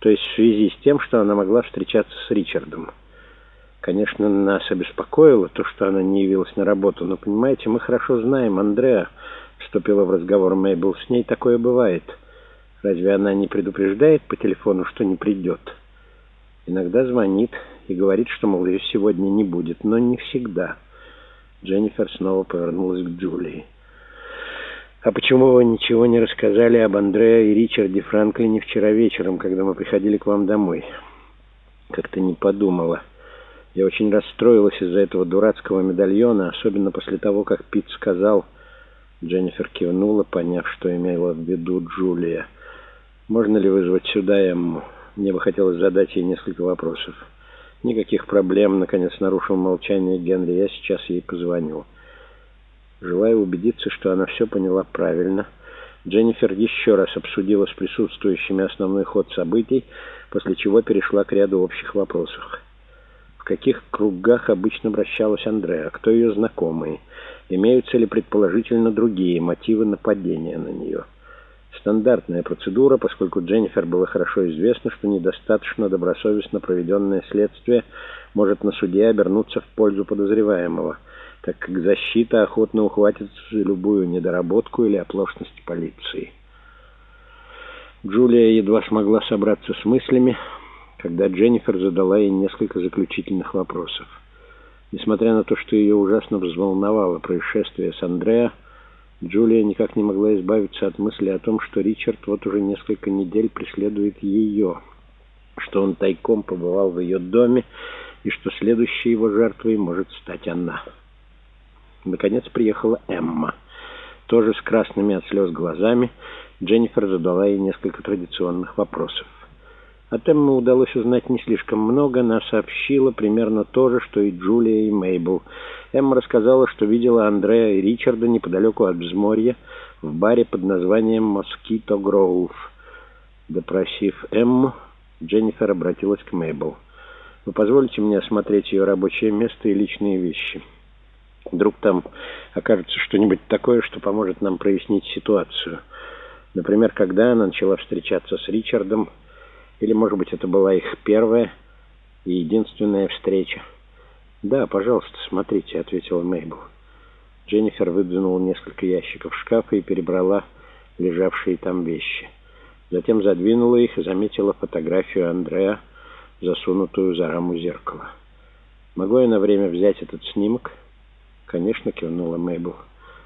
То есть в связи с тем, что она могла встречаться с Ричардом. Конечно, нас обеспокоило то, что она не явилась на работу, но, понимаете, мы хорошо знаем Андреа, вступила в разговор Мейбл, с ней такое бывает. Разве она не предупреждает по телефону, что не придет? Иногда звонит и говорит, что, мол, ее сегодня не будет, но не всегда. Дженнифер снова повернулась к Джулии. «А почему вы ничего не рассказали об Андреа и Ричарде Франклине вчера вечером, когда мы приходили к вам домой?» «Как-то не подумала. Я очень расстроилась из-за этого дурацкого медальона, особенно после того, как Пит сказал...» Дженнифер кивнула, поняв, что имела в виду Джулия. «Можно ли вызвать сюда Эмму? Мне бы хотелось задать ей несколько вопросов». «Никаких проблем», — наконец нарушил молчание Генри. «Я сейчас ей позвоню». Желая убедиться, что она все поняла правильно, Дженнифер еще раз обсудила с присутствующими основной ход событий, после чего перешла к ряду общих вопросов. В каких кругах обычно обращалась Андреа? Кто ее знакомые? Имеются ли предположительно другие мотивы нападения на нее? Стандартная процедура, поскольку Дженнифер было хорошо известно, что недостаточно добросовестно проведенное следствие может на суде обернуться в пользу подозреваемого, так как защита охотно ухватится за любую недоработку или оплошность полиции. Джулия едва смогла собраться с мыслями, когда Дженнифер задала ей несколько заключительных вопросов. Несмотря на то, что ее ужасно взволновало происшествие с Андреа, Джулия никак не могла избавиться от мысли о том, что Ричард вот уже несколько недель преследует ее, что он тайком побывал в ее доме и что следующей его жертвой может стать она. Наконец приехала Эмма. Тоже с красными от слез глазами Дженнифер задала ей несколько традиционных вопросов. От Эммы удалось узнать не слишком много, она сообщила примерно то же, что и Джулия и Мейбл. Эмма рассказала, что видела Андрея и Ричарда неподалеку от взморья в баре под названием «Москито Гроув». Допросив Эмму, Дженнифер обратилась к Мейбл. «Вы позволите мне осмотреть ее рабочее место и личные вещи? Вдруг там окажется что-нибудь такое, что поможет нам прояснить ситуацию. Например, когда она начала встречаться с Ричардом, или, может быть, это была их первая и единственная встреча. «Да, пожалуйста, смотрите», — ответила Мейбл. Дженнифер выдвинула несколько ящиков шкафа и перебрала лежавшие там вещи. Затем задвинула их и заметила фотографию Андреа, засунутую за раму зеркала. «Могу я на время взять этот снимок?» «Конечно», — кивнула Мейбл.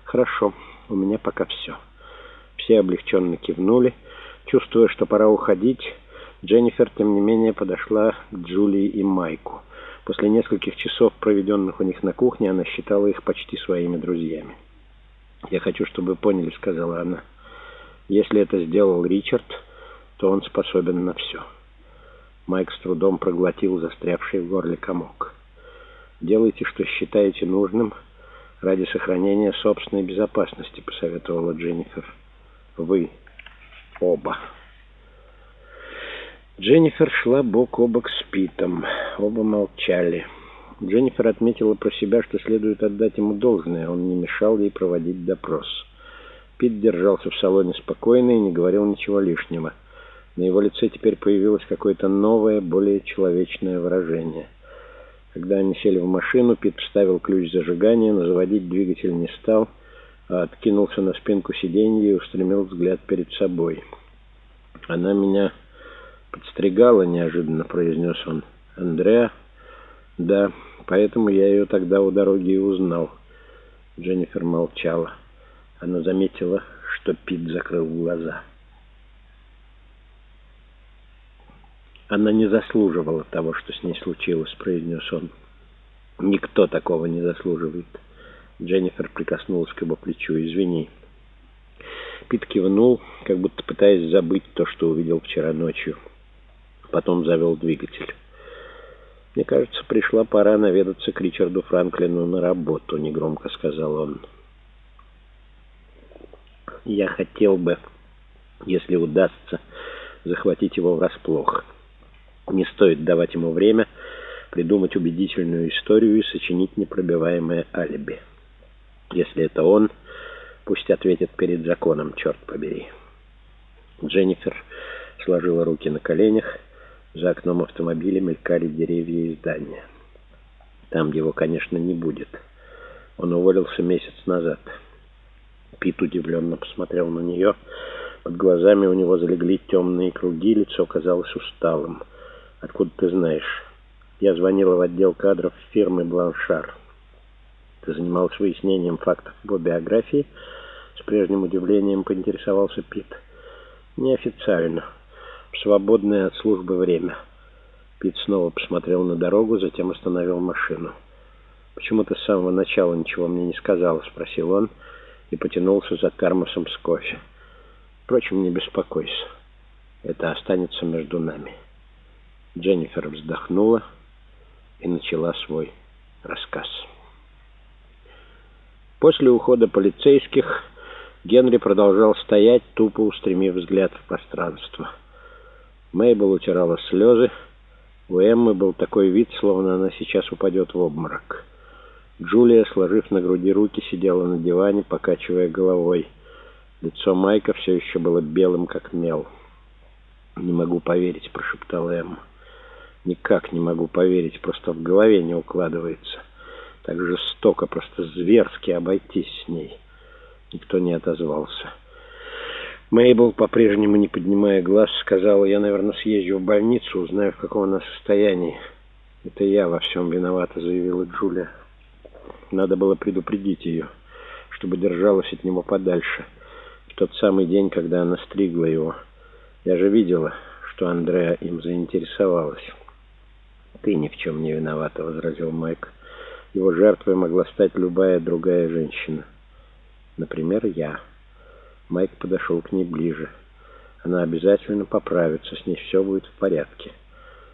«Хорошо, у меня пока все». Все облегченно кивнули, чувствуя, что пора уходить, Дженнифер, тем не менее, подошла к Джулии и Майку. После нескольких часов, проведенных у них на кухне, она считала их почти своими друзьями. «Я хочу, чтобы вы поняли», — сказала она. «Если это сделал Ричард, то он способен на все». Майк с трудом проглотил застрявший в горле комок. «Делайте, что считаете нужным ради сохранения собственной безопасности», — посоветовала Дженнифер. «Вы оба». Дженнифер шла бок о бок с Питом. Оба молчали. Дженнифер отметила про себя, что следует отдать ему должное. Он не мешал ей проводить допрос. Пит держался в салоне спокойно и не говорил ничего лишнего. На его лице теперь появилось какое-то новое, более человечное выражение. Когда они сели в машину, Пит вставил ключ зажигания, но заводить двигатель не стал, а откинулся на спинку сиденья и устремил взгляд перед собой. «Она меня...» «Подстригала неожиданно», — произнес он. «Андреа?» «Да, поэтому я ее тогда у дороги и узнал». Дженнифер молчала. Она заметила, что Пит закрыл глаза. «Она не заслуживала того, что с ней случилось», — произнес он. «Никто такого не заслуживает». Дженнифер прикоснулась к его плечу. «Извини». Пит кивнул, как будто пытаясь забыть то, что увидел вчера ночью потом завел двигатель. «Мне кажется, пришла пора наведаться к Ричарду Франклину на работу», — негромко сказал он. «Я хотел бы, если удастся, захватить его врасплох. Не стоит давать ему время придумать убедительную историю и сочинить непробиваемое алиби. Если это он, пусть ответит перед законом, черт побери». Дженнифер сложила руки на коленях. За окном автомобиля мелькали деревья и здания. Там его, конечно, не будет. Он уволился месяц назад. Пит удивленно посмотрел на нее. Под глазами у него залегли темные круги, лицо казалось усталым. «Откуда ты знаешь?» «Я звонила в отдел кадров фирмы «Бланшар». «Ты занималась выяснением фактов его биографии?» С прежним удивлением поинтересовался Пит. «Неофициально. В свободное от службы время». Пит снова посмотрел на дорогу, затем остановил машину. «Почему ты с самого начала ничего мне не сказала?» — спросил он и потянулся за термосом с кофе. Впрочем, не беспокойся. Это останется между нами. Дженнифер вздохнула и начала свой рассказ. После ухода полицейских Генри продолжал стоять, тупо устремив взгляд в пространство. Мейбл утирала слезы. У Эммы был такой вид, словно она сейчас упадет в обморок. Джулия, сложив на груди руки, сидела на диване, покачивая головой. Лицо Майка все еще было белым, как мел. «Не могу поверить», — прошептала Эмма. «Никак не могу поверить, просто в голове не укладывается. Так жестоко, просто зверски обойтись с ней». Никто не отозвался. Мейбл, по-прежнему не поднимая глаз, сказала, «Я, наверное, съезжу в больницу, узнаю, в каком она состоянии». «Это я во всем виновата», — заявила Джулия. «Надо было предупредить ее, чтобы держалась от него подальше» в тот самый день, когда она стригла его. Я же видела, что Андреа им заинтересовалась. «Ты ни в чем не виновата», — возразил Майк. «Его жертвой могла стать любая другая женщина. Например, я». Майк подошел к ней ближе. «Она обязательно поправится, с ней все будет в порядке».